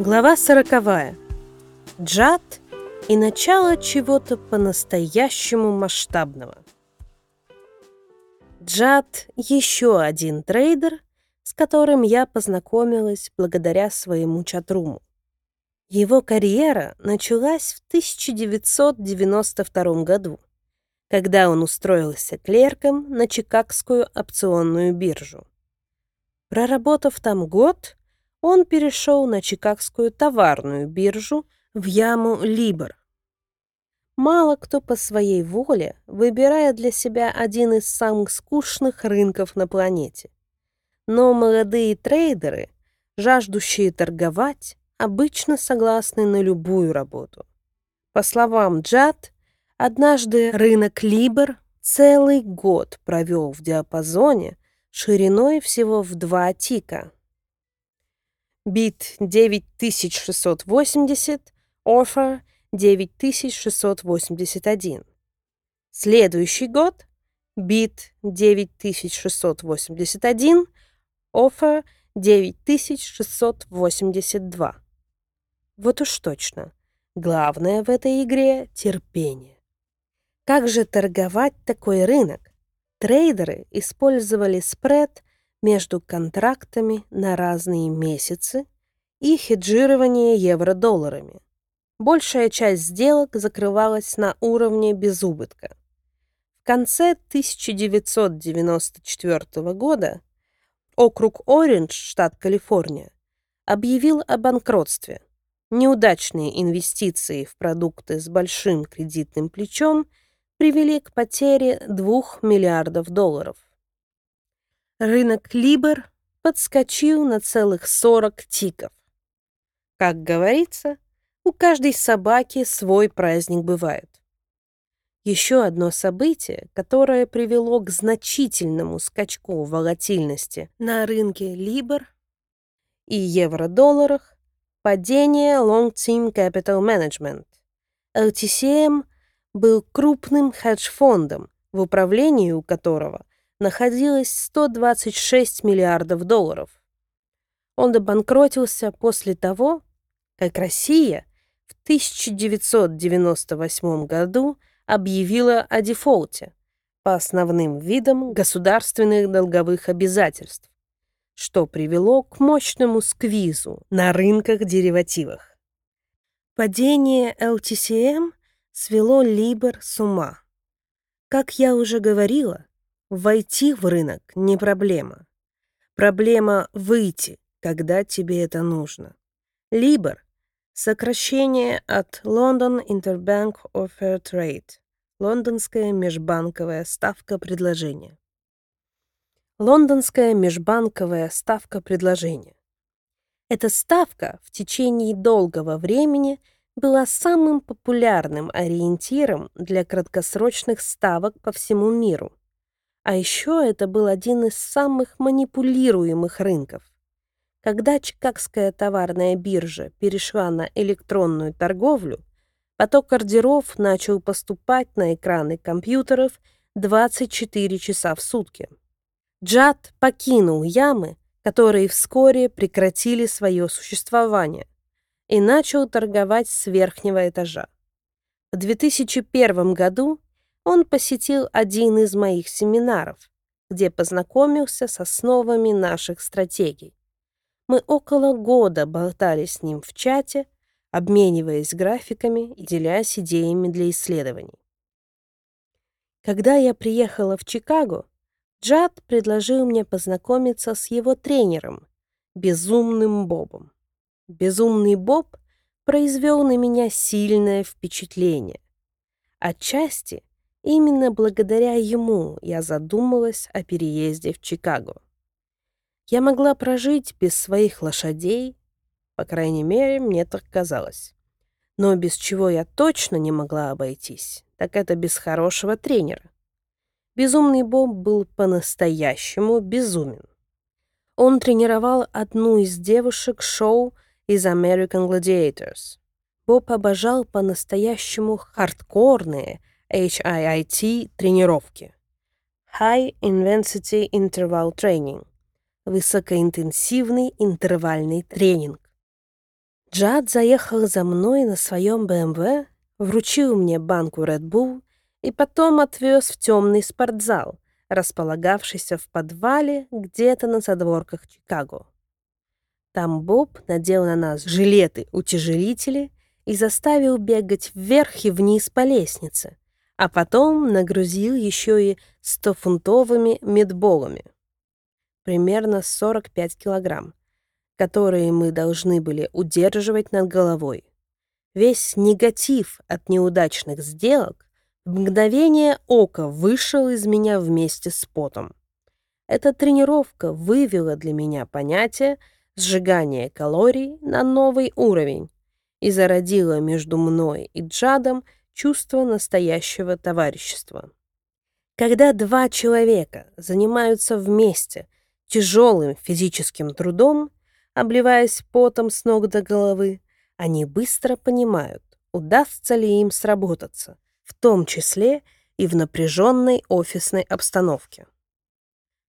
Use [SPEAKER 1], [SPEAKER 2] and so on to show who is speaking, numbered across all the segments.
[SPEAKER 1] Глава сороковая. Джад и начало чего-то по-настоящему масштабного. Джад – еще один трейдер, с которым я познакомилась благодаря своему чатруму. Его карьера началась в 1992 году, когда он устроился клерком на Чикагскую опционную биржу. Проработав там год, он перешел на Чикагскую товарную биржу в яму Либер. Мало кто по своей воле выбирает для себя один из самых скучных рынков на планете. Но молодые трейдеры, жаждущие торговать, обычно согласны на любую работу. По словам Джад, однажды рынок Либер целый год провел в диапазоне шириной всего в два тика – бит 9680, offer 9681. Следующий год бит 9681, offer 9682. Вот уж точно. Главное в этой игре — терпение. Как же торговать такой рынок? Трейдеры использовали спред между контрактами на разные месяцы и хеджирование евро-долларами. Большая часть сделок закрывалась на уровне без убытка. В конце 1994 года округ Ориндж, штат Калифорния, объявил о банкротстве. Неудачные инвестиции в продукты с большим кредитным плечом привели к потере 2 миллиардов долларов. Рынок Либер подскочил на целых 40 тиков. Как говорится, у каждой собаки свой праздник бывает. Еще одно событие, которое привело к значительному скачку волатильности на рынке Либер и евро-долларах – падение Long Team Capital Management. LTCM был крупным хедж-фондом, в управлении у которого находилось 126 миллиардов долларов. Он обанкротился после того, как Россия в 1998 году объявила о дефолте по основным видам государственных долговых обязательств, что привело к мощному сквизу на рынках деривативах. Падение LTCM свело Либер с ума. Как я уже говорила, Войти в рынок не проблема. Проблема выйти, когда тебе это нужно. Либер – сокращение от London Interbank Offer Trade, лондонская межбанковая ставка предложения. Лондонская межбанковая ставка предложения. Эта ставка в течение долгого времени была самым популярным ориентиром для краткосрочных ставок по всему миру – а еще это был один из самых манипулируемых рынков. Когда Чикагская товарная биржа перешла на электронную торговлю, поток ордеров начал поступать на экраны компьютеров 24 часа в сутки. Джад покинул ямы, которые вскоре прекратили свое существование, и начал торговать с верхнего этажа. В 2001 году он посетил один из моих семинаров, где познакомился с основами наших стратегий. Мы около года болтали с ним в чате, обмениваясь графиками и делясь идеями для исследований. Когда я приехала в Чикаго, Джад предложил мне познакомиться с его тренером, Безумным Бобом. Безумный Боб произвел на меня сильное впечатление. Отчасти Именно благодаря ему я задумалась о переезде в Чикаго. Я могла прожить без своих лошадей, по крайней мере, мне так казалось. Но без чего я точно не могла обойтись, так это без хорошего тренера. Безумный Боб был по-настоящему безумен. Он тренировал одну из девушек шоу из American Gladiators. Боб обожал по-настоящему хардкорные, HIIT тренировки. High Intensity Interval Training. Высокоинтенсивный интервальный тренинг. Джад заехал за мной на своем БМВ, вручил мне банку Red Bull и потом отвез в темный спортзал, располагавшийся в подвале где-то на задворках Чикаго. Там Боб надел на нас жилеты-утяжелители и заставил бегать вверх и вниз по лестнице, а потом нагрузил еще и 100-фунтовыми медболами, примерно 45 килограмм, которые мы должны были удерживать над головой. Весь негатив от неудачных сделок в мгновение ока вышел из меня вместе с потом. Эта тренировка вывела для меня понятие сжигания калорий на новый уровень и зародила между мной и Джадом чувство настоящего товарищества. Когда два человека занимаются вместе тяжелым физическим трудом, обливаясь потом с ног до головы, они быстро понимают, удастся ли им сработаться — в том числе и в напряженной офисной обстановке.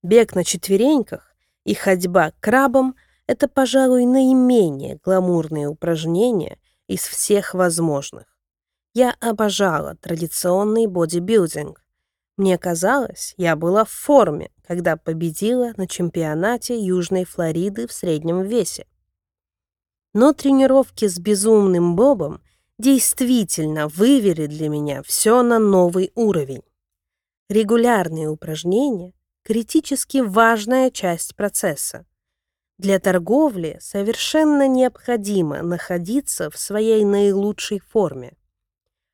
[SPEAKER 1] Бег на четвереньках и ходьба крабом — это, пожалуй, наименее гламурные упражнения из всех возможных. Я обожала традиционный бодибилдинг. Мне казалось, я была в форме, когда победила на чемпионате Южной Флориды в среднем весе. Но тренировки с безумным Бобом действительно вывели для меня все на новый уровень. Регулярные упражнения — критически важная часть процесса. Для торговли совершенно необходимо находиться в своей наилучшей форме.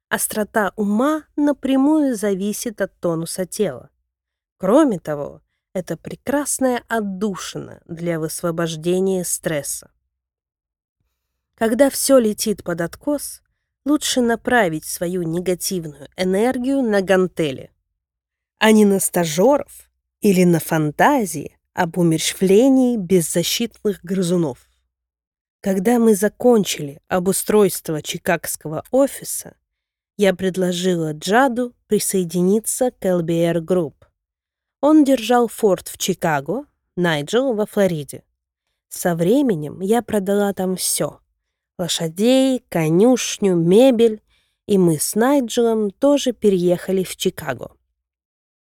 [SPEAKER 1] Острота ума напрямую зависит от тонуса тела. Кроме того, это прекрасная отдушина для высвобождения стресса. Когда все летит под откос, лучше направить свою негативную энергию на гантели, а не на стажеров или на фантазии об умерщвлении беззащитных грызунов. Когда мы закончили обустройство чикагского офиса, я предложила Джаду присоединиться к LBR Group. Он держал форт в Чикаго, Найджел во Флориде. Со временем я продала там все — лошадей, конюшню, мебель, и мы с Найджелом тоже переехали в Чикаго.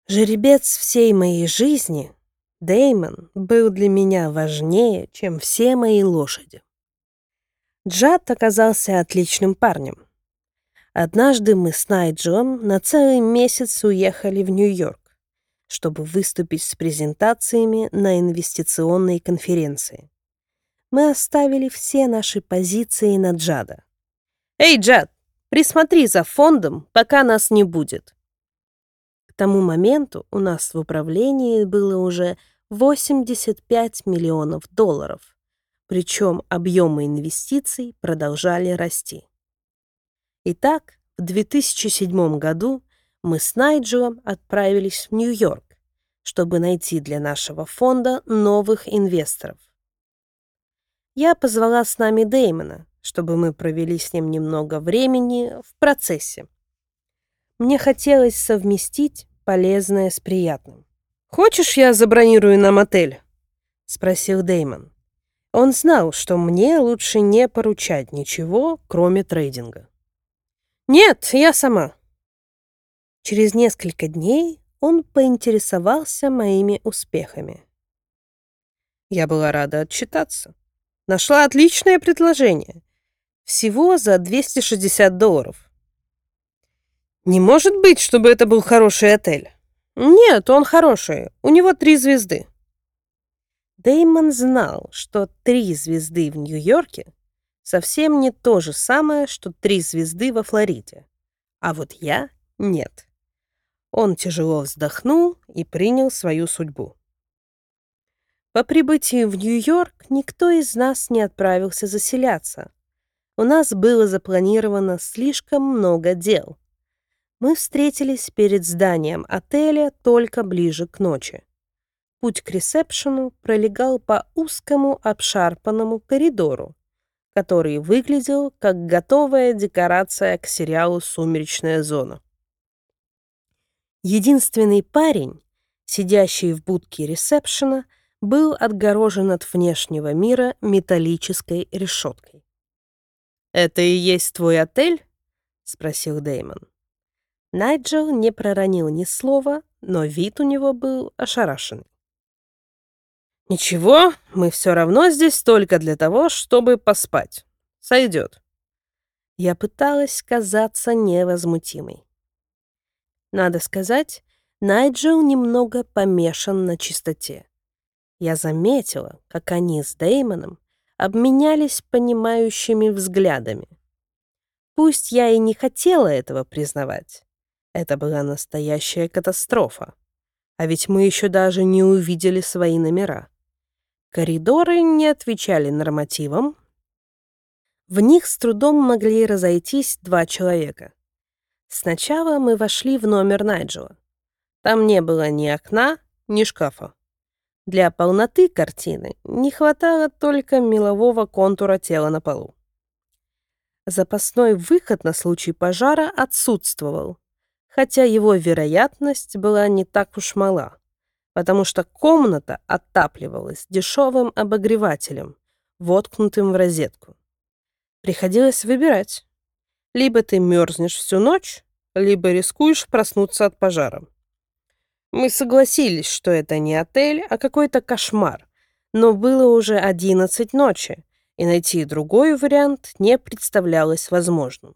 [SPEAKER 1] Жеребец всей моей жизни, Деймон, был для меня важнее, чем все мои лошади. Джад оказался отличным парнем. Однажды мы с Найджелом на целый месяц уехали в Нью-Йорк, чтобы выступить с презентациями на инвестиционной конференции мы оставили все наши позиции на Джада. «Эй, Джад, присмотри за фондом, пока нас не будет». К тому моменту у нас в управлении было уже 85 миллионов долларов, причем объемы инвестиций продолжали расти. Итак, в 2007 году мы с Найджелом отправились в Нью-Йорк, чтобы найти для нашего фонда новых инвесторов. Я позвала с нами Дэймона, чтобы мы провели с ним немного времени в процессе. Мне хотелось совместить полезное с приятным. «Хочешь, я забронирую нам отель?» — спросил Дэймон. Он знал, что мне лучше не поручать ничего, кроме трейдинга. «Нет, я сама». Через несколько дней он поинтересовался моими успехами. Я была рада отчитаться. Нашла отличное предложение. Всего за 260 долларов. Не может быть, чтобы это был хороший отель. Нет, он хороший. У него три звезды. Деймон знал, что три звезды в Нью-Йорке совсем не то же самое, что три звезды во Флориде. А вот я — нет. Он тяжело вздохнул и принял свою судьбу. По прибытии в Нью-Йорк никто из нас не отправился заселяться. У нас было запланировано слишком много дел. Мы встретились перед зданием отеля только ближе к ночи. Путь к ресепшену пролегал по узкому обшарпанному коридору, который выглядел как готовая декорация к сериалу «Сумеречная зона». Единственный парень, сидящий в будке ресепшена, был отгорожен от внешнего мира металлической решеткой. «Это и есть твой отель?» — спросил Дэймон. Найджел не проронил ни слова, но вид у него был ошарашенный. «Ничего, мы все равно здесь только для того, чтобы поспать. Сойдет». Я пыталась казаться невозмутимой. Надо сказать, Найджел немного помешан на чистоте. Я заметила, как они с Дэймоном обменялись понимающими взглядами. Пусть я и не хотела этого признавать. Это была настоящая катастрофа. А ведь мы еще даже не увидели свои номера. Коридоры не отвечали нормативам. В них с трудом могли разойтись два человека. Сначала мы вошли в номер Найджела. Там не было ни окна, ни шкафа. Для полноты картины не хватало только мелового контура тела на полу. Запасной выход на случай пожара отсутствовал, хотя его вероятность была не так уж мала, потому что комната отапливалась дешевым обогревателем, воткнутым в розетку. Приходилось выбирать. Либо ты мерзнешь всю ночь, либо рискуешь проснуться от пожара. Мы согласились, что это не отель, а какой-то кошмар. Но было уже 11 ночи, и найти другой вариант не представлялось возможным.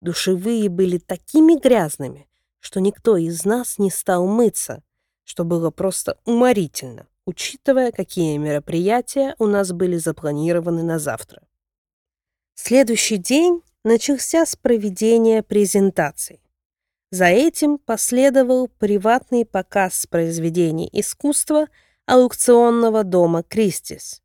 [SPEAKER 1] Душевые были такими грязными, что никто из нас не стал мыться, что было просто уморительно, учитывая, какие мероприятия у нас были запланированы на завтра. Следующий день начался с проведения презентаций. За этим последовал приватный показ произведений искусства аукционного дома «Кристис».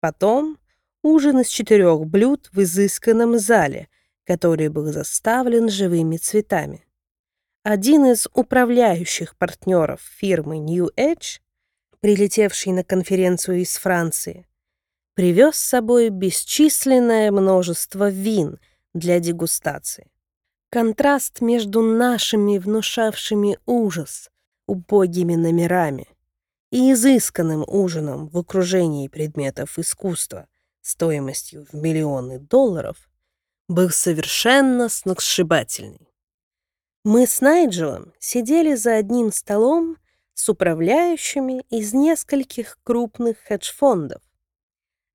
[SPEAKER 1] Потом ужин из четырех блюд в изысканном зале, который был заставлен живыми цветами. Один из управляющих партнеров фирмы New Edge, прилетевший на конференцию из Франции, привез с собой бесчисленное множество вин для дегустации. Контраст между нашими внушавшими ужас убогими номерами и изысканным ужином в окружении предметов искусства стоимостью в миллионы долларов был совершенно сногсшибательный. Мы с Найджелом сидели за одним столом с управляющими из нескольких крупных хедж-фондов.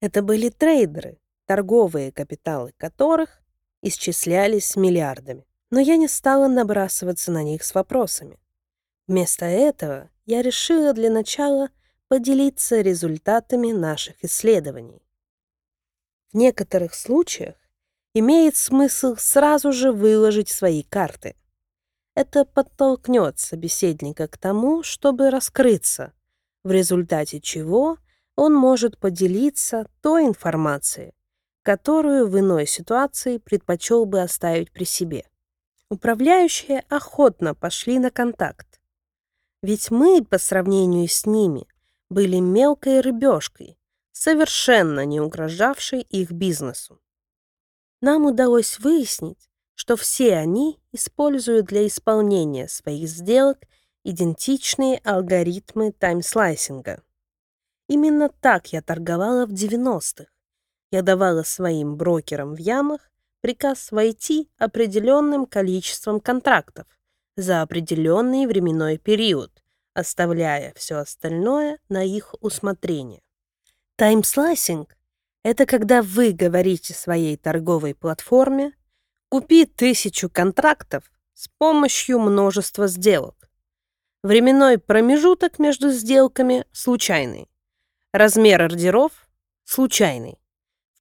[SPEAKER 1] Это были трейдеры, торговые капиталы которых исчислялись миллиардами. Но я не стала набрасываться на них с вопросами. Вместо этого я решила для начала поделиться результатами наших исследований. В некоторых случаях имеет смысл сразу же выложить свои карты. Это подтолкнет собеседника к тому, чтобы раскрыться, в результате чего он может поделиться той информацией, которую в иной ситуации предпочел бы оставить при себе. Управляющие охотно пошли на контакт. Ведь мы, по сравнению с ними, были мелкой рыбешкой, совершенно не угрожавшей их бизнесу. Нам удалось выяснить, что все они используют для исполнения своих сделок идентичные алгоритмы таймслайсинга. Именно так я торговала в 90-х я давала своим брокерам в ямах приказ войти определенным количеством контрактов за определенный временной период, оставляя все остальное на их усмотрение. Таймслайсинг — это когда вы говорите своей торговой платформе «Купи тысячу контрактов с помощью множества сделок». Временной промежуток между сделками случайный. Размер ордеров случайный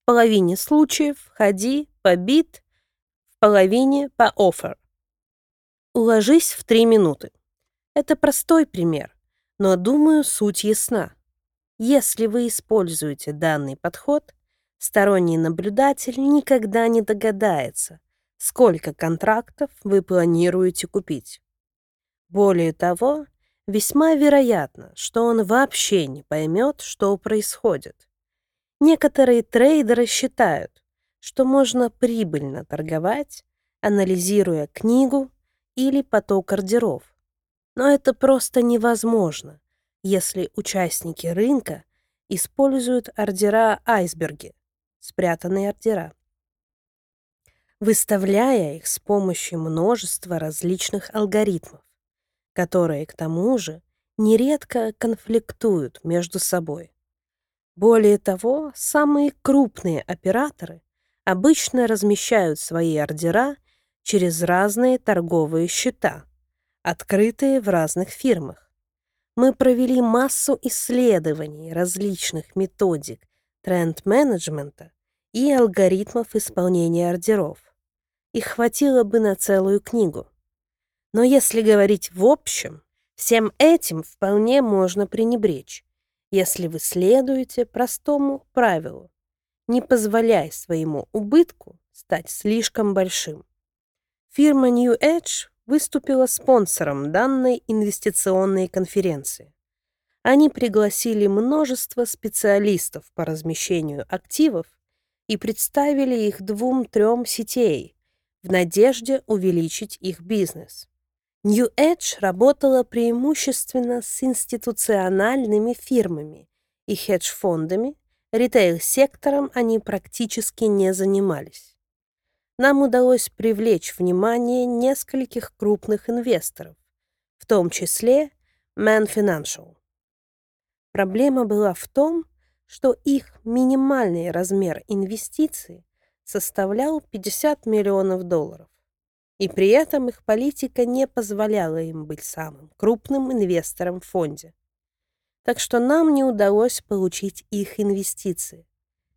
[SPEAKER 1] половине случаев ходи по бит, в половине по оффер. Уложись в три минуты. Это простой пример, но, думаю, суть ясна. Если вы используете данный подход, сторонний наблюдатель никогда не догадается, сколько контрактов вы планируете купить. Более того, весьма вероятно, что он вообще не поймет, что происходит. Некоторые трейдеры считают, что можно прибыльно торговать, анализируя книгу или поток ордеров. Но это просто невозможно, если участники рынка используют ордера айсберги, спрятанные ордера, выставляя их с помощью множества различных алгоритмов, которые, к тому же, нередко конфликтуют между собой. Более того, самые крупные операторы обычно размещают свои ордера через разные торговые счета, открытые в разных фирмах. Мы провели массу исследований различных методик тренд-менеджмента и алгоритмов исполнения ордеров. Их хватило бы на целую книгу. Но если говорить в общем, всем этим вполне можно пренебречь, если вы следуете простому правилу «не позволяй своему убытку стать слишком большим». Фирма New Edge выступила спонсором данной инвестиционной конференции. Они пригласили множество специалистов по размещению активов и представили их двум-трем сетей в надежде увеличить их бизнес. New Edge работала преимущественно с институциональными фирмами и хедж-фондами, ритейл-сектором они практически не занимались. Нам удалось привлечь внимание нескольких крупных инвесторов, в том числе Man Financial. Проблема была в том, что их минимальный размер инвестиций составлял 50 миллионов долларов. И при этом их политика не позволяла им быть самым крупным инвестором в фонде. Так что нам не удалось получить их инвестиции.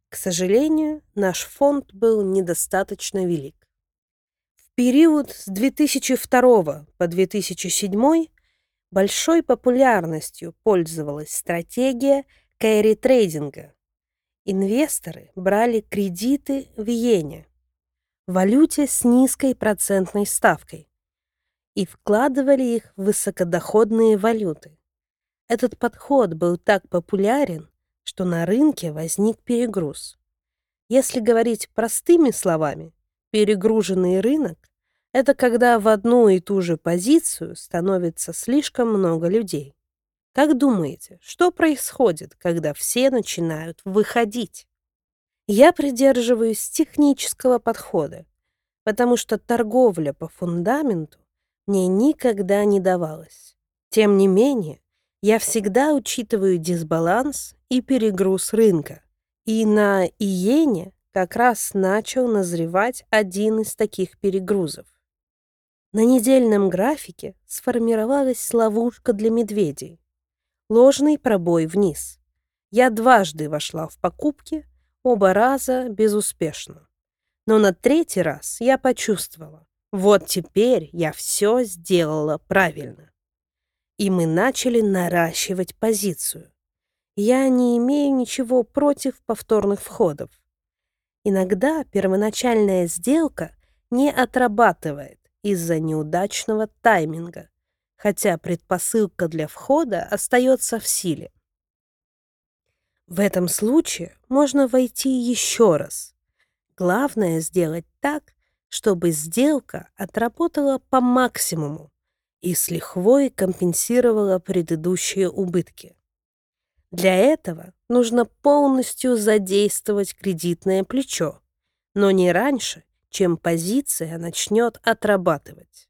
[SPEAKER 1] К сожалению, наш фонд был недостаточно велик. В период с 2002 по 2007 большой популярностью пользовалась стратегия кэри-трейдинга. Инвесторы брали кредиты в иене, валюте с низкой процентной ставкой и вкладывали их в высокодоходные валюты. Этот подход был так популярен, что на рынке возник перегруз. Если говорить простыми словами, перегруженный рынок — это когда в одну и ту же позицию становится слишком много людей. Как думаете, что происходит, когда все начинают выходить? Я придерживаюсь технического подхода, потому что торговля по фундаменту мне никогда не давалась. Тем не менее, я всегда учитываю дисбаланс и перегруз рынка. И на иене как раз начал назревать один из таких перегрузов. На недельном графике сформировалась ловушка для медведей. Ложный пробой вниз. Я дважды вошла в покупки, Оба раза безуспешно. Но на третий раз я почувствовала, вот теперь я все сделала правильно. И мы начали наращивать позицию. Я не имею ничего против повторных входов. Иногда первоначальная сделка не отрабатывает из-за неудачного тайминга, хотя предпосылка для входа остается в силе. В этом случае можно войти еще раз. Главное сделать так, чтобы сделка отработала по максимуму и с лихвой компенсировала предыдущие убытки. Для этого нужно полностью задействовать кредитное плечо, но не раньше, чем позиция начнет отрабатывать.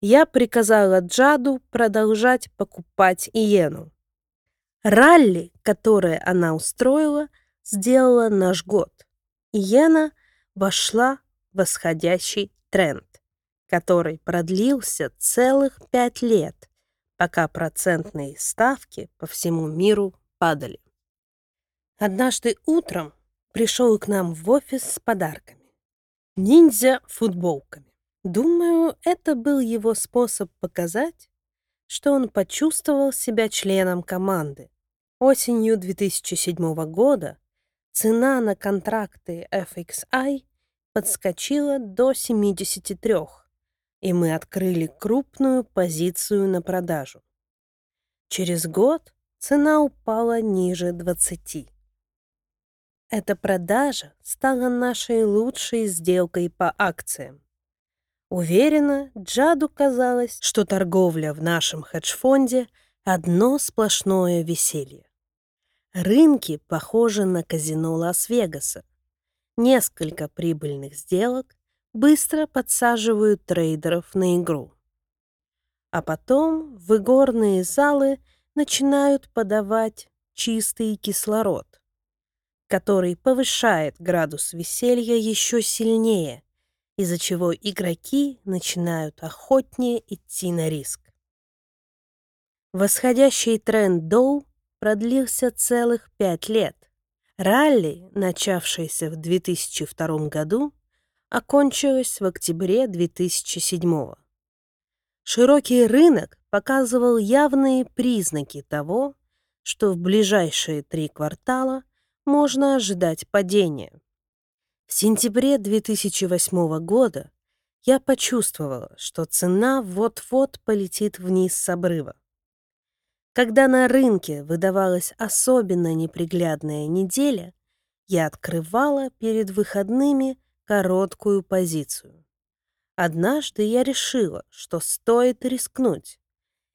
[SPEAKER 1] Я приказала Джаду продолжать покупать иену, Ралли, которое она устроила, сделала наш год. Иена вошла в восходящий тренд, который продлился целых пять лет, пока процентные ставки по всему миру падали. Однажды утром пришел к нам в офис с подарками. Ниндзя-футболками. Думаю, это был его способ показать, что он почувствовал себя членом команды. Осенью 2007 года цена на контракты FXI подскочила до 73, и мы открыли крупную позицию на продажу. Через год цена упала ниже 20. Эта продажа стала нашей лучшей сделкой по акциям. Уверена, Джаду казалось, что торговля в нашем хедж-фонде — одно сплошное веселье. Рынки похожи на казино Лас-Вегаса. несколько прибыльных сделок быстро подсаживают трейдеров на игру. А потом в игорные залы начинают подавать чистый кислород, который повышает градус веселья еще сильнее, из-за чего игроки начинают охотнее идти на риск. Восходящий тренд Доу продлился целых пять лет. Ралли, начавшееся в 2002 году, окончилось в октябре 2007. Широкий рынок показывал явные признаки того, что в ближайшие три квартала можно ожидать падения. В сентябре 2008 года я почувствовала, что цена вот-вот полетит вниз с обрыва. Когда на рынке выдавалась особенно неприглядная неделя, я открывала перед выходными короткую позицию. Однажды я решила, что стоит рискнуть,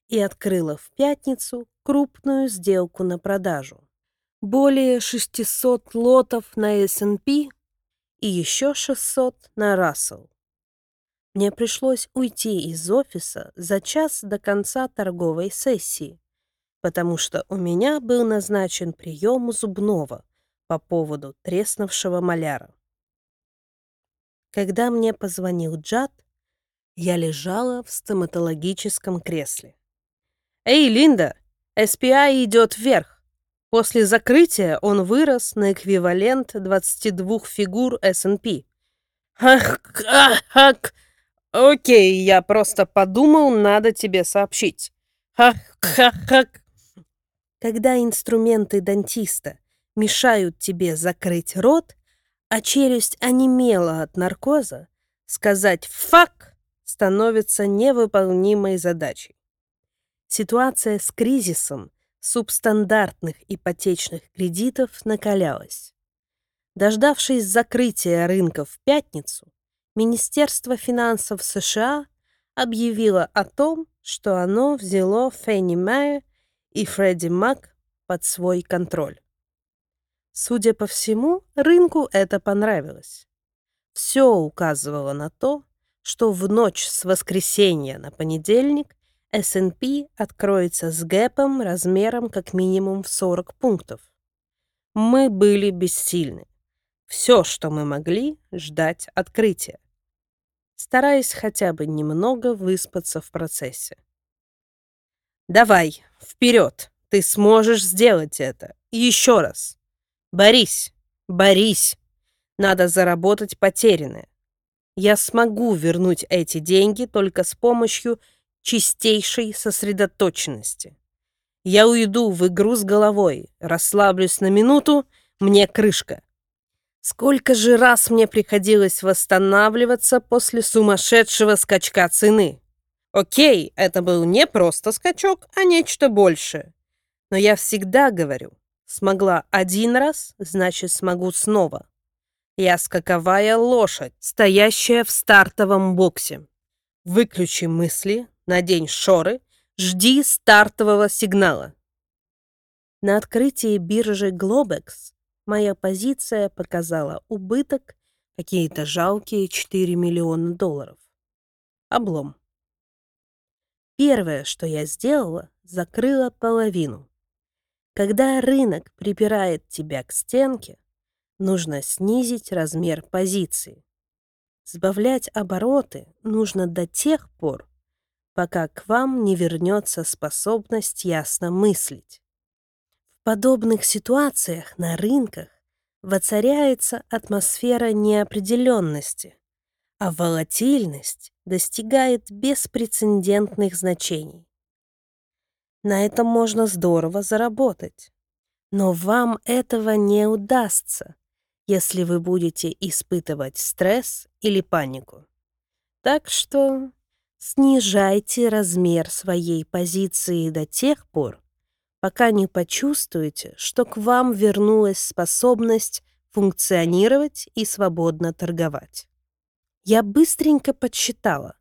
[SPEAKER 1] и открыла в пятницу крупную сделку на продажу. Более 600 лотов на S&P и еще 600 на Russell. Мне пришлось уйти из офиса за час до конца торговой сессии, потому что у меня был назначен прием у зубного по поводу треснувшего маляра. Когда мне позвонил Джад, я лежала в стоматологическом кресле. «Эй, Линда, SPI идет вверх. После закрытия он вырос на эквивалент 22 фигур S&P. Ах, ах, ах. Окей, я просто подумал, надо тебе сообщить. Ах, ах, ах. Когда инструменты дантиста мешают тебе закрыть рот, а челюсть онемела от наркоза, сказать «фак» становится невыполнимой задачей. Ситуация с кризисом субстандартных ипотечных кредитов накалялась. Дождавшись закрытия рынка в пятницу, Министерство финансов США объявило о том, что оно взяло Фенни Mae и Фредди Мак под свой контроль. Судя по всему, рынку это понравилось. Все указывало на то, что в ночь с воскресенья на понедельник S&P откроется с гэпом размером как минимум в 40 пунктов. Мы были бессильны. Все, что мы могли, ждать открытия, стараясь хотя бы немного выспаться в процессе. Давай, вперед! Ты сможешь сделать это. еще раз. Борись, борись. Надо заработать потерянное. Я смогу вернуть эти деньги только с помощью чистейшей сосредоточенности. Я уйду в игру с головой, расслаблюсь на минуту, мне крышка. Сколько же раз мне приходилось восстанавливаться после сумасшедшего скачка цены. Окей, это был не просто скачок, а нечто большее. Но я всегда говорю, смогла один раз, значит смогу снова. Я скаковая лошадь, стоящая в стартовом боксе. Выключи мысли, надень шоры, жди стартового сигнала. На открытии биржи Globex моя позиция показала убыток какие-то жалкие 4 миллиона долларов. Облом. Первое, что я сделала, закрыла половину. Когда рынок припирает тебя к стенке, нужно снизить размер позиции. Сбавлять обороты нужно до тех пор, пока к вам не вернется способность ясно мыслить. В подобных ситуациях на рынках воцаряется атмосфера неопределенности, а волатильность достигает беспрецедентных значений. На этом можно здорово заработать. Но вам этого не удастся, если вы будете испытывать стресс или панику. Так что снижайте размер своей позиции до тех пор, пока не почувствуете, что к вам вернулась способность функционировать и свободно торговать. Я быстренько подсчитала.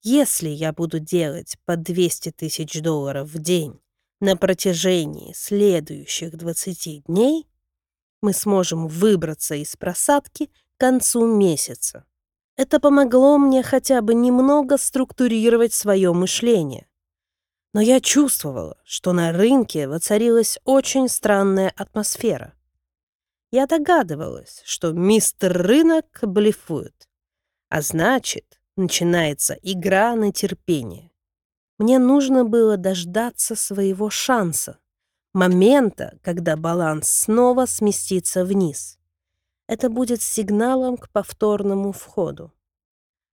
[SPEAKER 1] Если я буду делать по 200 тысяч долларов в день на протяжении следующих 20 дней, мы сможем выбраться из просадки к концу месяца. Это помогло мне хотя бы немного структурировать свое мышление. Но я чувствовала, что на рынке воцарилась очень странная атмосфера. Я догадывалась, что мистер Рынок блефует. А значит, начинается игра на терпение. Мне нужно было дождаться своего шанса, момента, когда баланс снова сместится вниз. Это будет сигналом к повторному входу.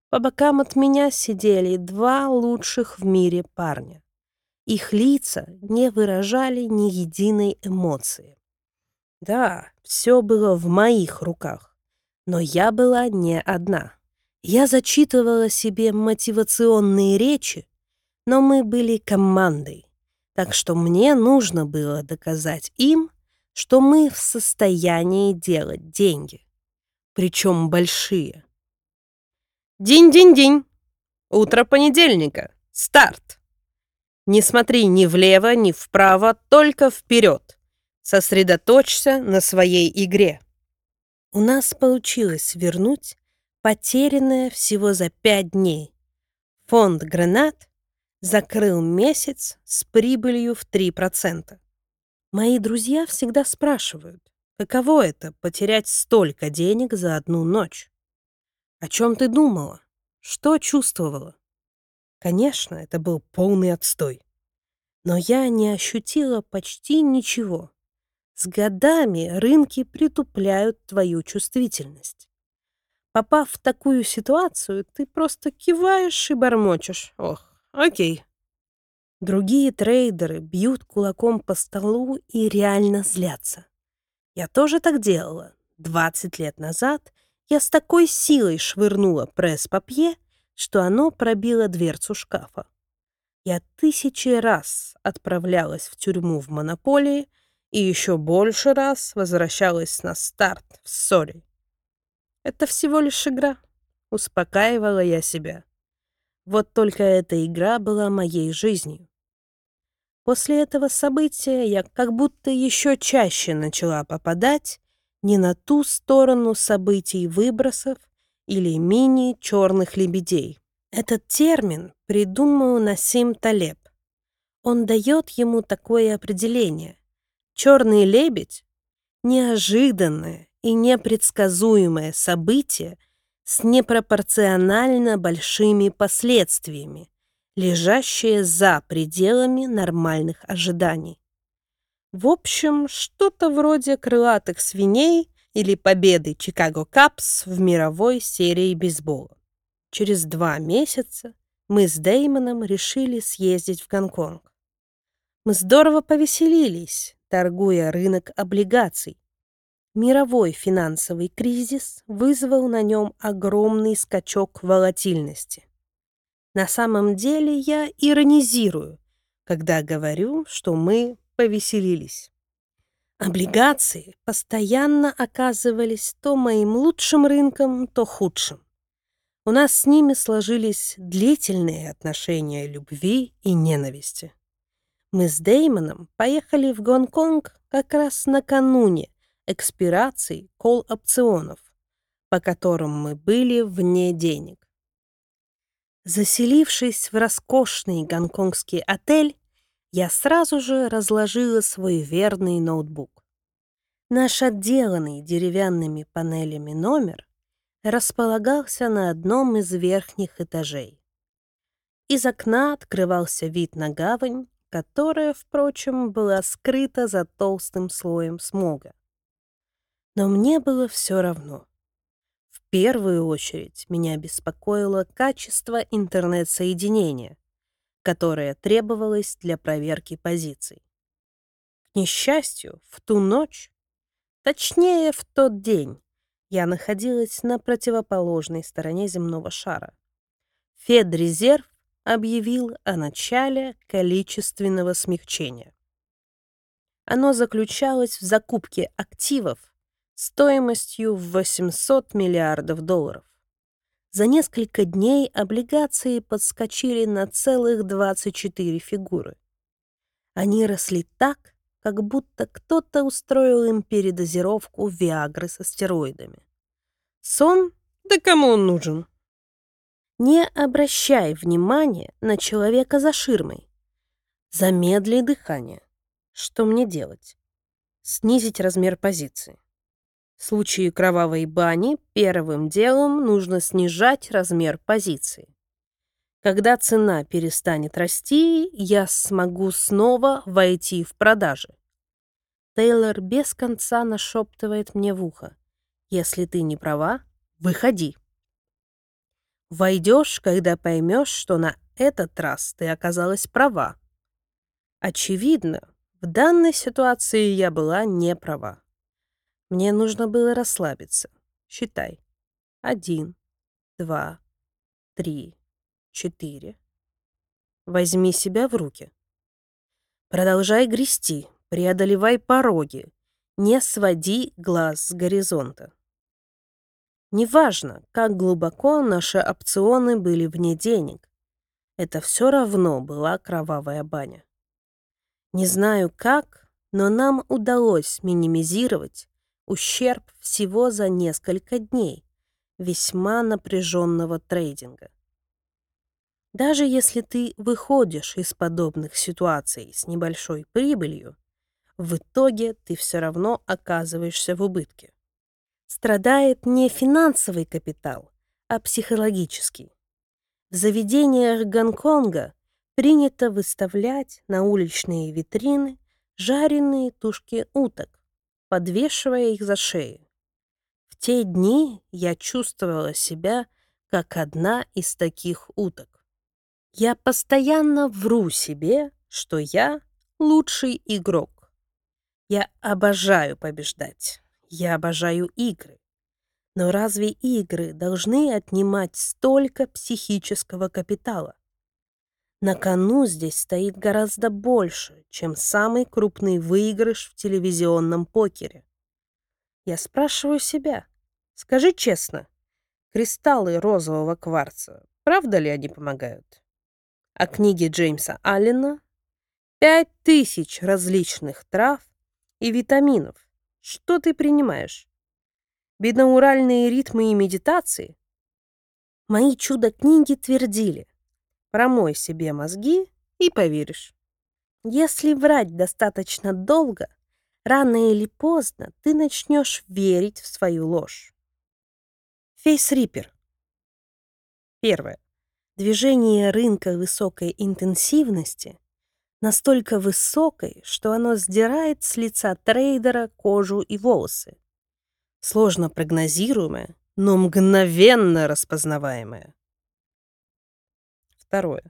[SPEAKER 1] По бокам от меня сидели два лучших в мире парня. Их лица не выражали ни единой эмоции. Да, все было в моих руках, но я была не одна. Я зачитывала себе мотивационные речи, но мы были командой, так что мне нужно было доказать им, что мы в состоянии делать деньги, причем большие. День-день-день. Утро понедельника. Старт. Не смотри ни влево, ни вправо, только вперед. Сосредоточься на своей игре. У нас получилось вернуть потерянное всего за пять дней. Фонд «Гранат» закрыл месяц с прибылью в 3%. Мои друзья всегда спрашивают, каково это — потерять столько денег за одну ночь? О чем ты думала? Что чувствовала? Конечно, это был полный отстой. Но я не ощутила почти ничего. С годами рынки притупляют твою чувствительность. Попав в такую ситуацию, ты просто киваешь и бормочешь. Ох, окей. Другие трейдеры бьют кулаком по столу и реально злятся. Я тоже так делала. 20 лет назад я с такой силой швырнула пресс-папье, что оно пробило дверцу шкафа. Я тысячи раз отправлялась в тюрьму в монополии и еще больше раз возвращалась на старт в ссоре. Это всего лишь игра. Успокаивала я себя. Вот только эта игра была моей жизнью. После этого события я как будто еще чаще начала попадать не на ту сторону событий выбросов или мини-черных лебедей. Этот термин придумал Насим Талеб. Он дает ему такое определение. Черный лебедь — неожиданное и непредсказуемое событие с непропорционально большими последствиями, лежащее за пределами нормальных ожиданий. В общем, что-то вроде крылатых свиней или победы Чикаго Капс в мировой серии бейсбола. Через два месяца мы с Деймоном решили съездить в Гонконг. Мы здорово повеселились, торгуя рынок облигаций, Мировой финансовый кризис вызвал на нем огромный скачок волатильности. На самом деле я иронизирую, когда говорю, что мы повеселились. Облигации постоянно оказывались то моим лучшим рынком, то худшим. У нас с ними сложились длительные отношения любви и ненависти. Мы с Деймоном поехали в Гонконг как раз накануне экспираций кол-опционов, по которым мы были вне денег. Заселившись в роскошный гонконгский отель, я сразу же разложила свой верный ноутбук. Наш отделанный деревянными панелями номер располагался на одном из верхних этажей. Из окна открывался вид на гавань, которая, впрочем, была скрыта за толстым слоем смога. Но мне было все равно. Первую очередь меня беспокоило качество интернет-соединения, которое требовалось для проверки позиций. К несчастью, в ту ночь, точнее, в тот день, я находилась на противоположной стороне земного шара. Федрезерв объявил о начале количественного смягчения. Оно заключалось в закупке активов стоимостью в 800 миллиардов долларов. За несколько дней облигации подскочили на целых 24 фигуры. Они росли так, как будто кто-то устроил им передозировку Виагры со стероидами. Сон? Да кому он нужен? Не обращай внимания на человека за ширмой. Замедли дыхание. Что мне делать? Снизить размер позиции. В случае кровавой бани первым делом нужно снижать размер позиции. Когда цена перестанет расти, я смогу снова войти в продажи. Тейлор без конца нашептывает мне в ухо. Если ты не права, выходи. Войдешь, когда поймешь, что на этот раз ты оказалась права. Очевидно, в данной ситуации я была не права. Мне нужно было расслабиться. Считай. Один, два, три, четыре. Возьми себя в руки. Продолжай грести, преодолевай пороги, не своди глаз с горизонта. Неважно, как глубоко наши опционы были вне денег, это все равно была кровавая баня. Не знаю как, но нам удалось минимизировать ущерб всего за несколько дней весьма напряженного трейдинга. Даже если ты выходишь из подобных ситуаций с небольшой прибылью, в итоге ты все равно оказываешься в убытке. Страдает не финансовый капитал, а психологический. В заведениях Гонконга принято выставлять на уличные витрины жареные тушки уток, подвешивая их за шею. В те дни я чувствовала себя как одна из таких уток. Я постоянно вру себе, что я лучший игрок. Я обожаю побеждать. Я обожаю игры. Но разве игры должны отнимать столько психического капитала? На кону здесь стоит гораздо больше, чем самый крупный выигрыш в телевизионном покере. Я спрашиваю себя, скажи честно, кристаллы розового кварца, правда ли они помогают? А книги Джеймса Аллена пять тысяч различных трав и витаминов. Что ты принимаешь? Бинауральные ритмы и медитации? Мои чудо-книги твердили, промой себе мозги и поверишь. Если врать достаточно долго, рано или поздно ты начнешь верить в свою ложь. Фейс Риппер. Первое. Движение рынка высокой интенсивности настолько высокой, что оно сдирает с лица трейдера кожу и волосы. Сложно прогнозируемое, но мгновенно распознаваемое. Второе.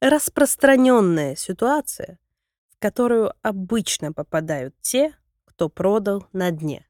[SPEAKER 1] Распространенная ситуация, в которую обычно попадают те, кто продал на дне.